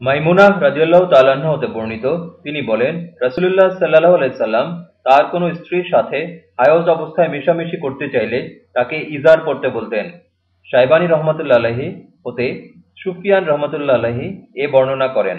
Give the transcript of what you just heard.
মাইমুনা রাজিউল্লাহ তাআলা হতে বর্ণিত, তিনি বলেন, রসুলুল্লাহ সাল্লাহ আলাইসাল্লাম তার কোনো স্ত্রীর সাথে হায়জ অবস্থায় মিশামিশি করতে চাইলে তাকে ইজার পড়তে বলতেন। সাইবানী রহমতুল্লাহ আলাহি হতে সুফিয়ান রহমতুল্লাহ আলাহি এ বর্ণনা করেন।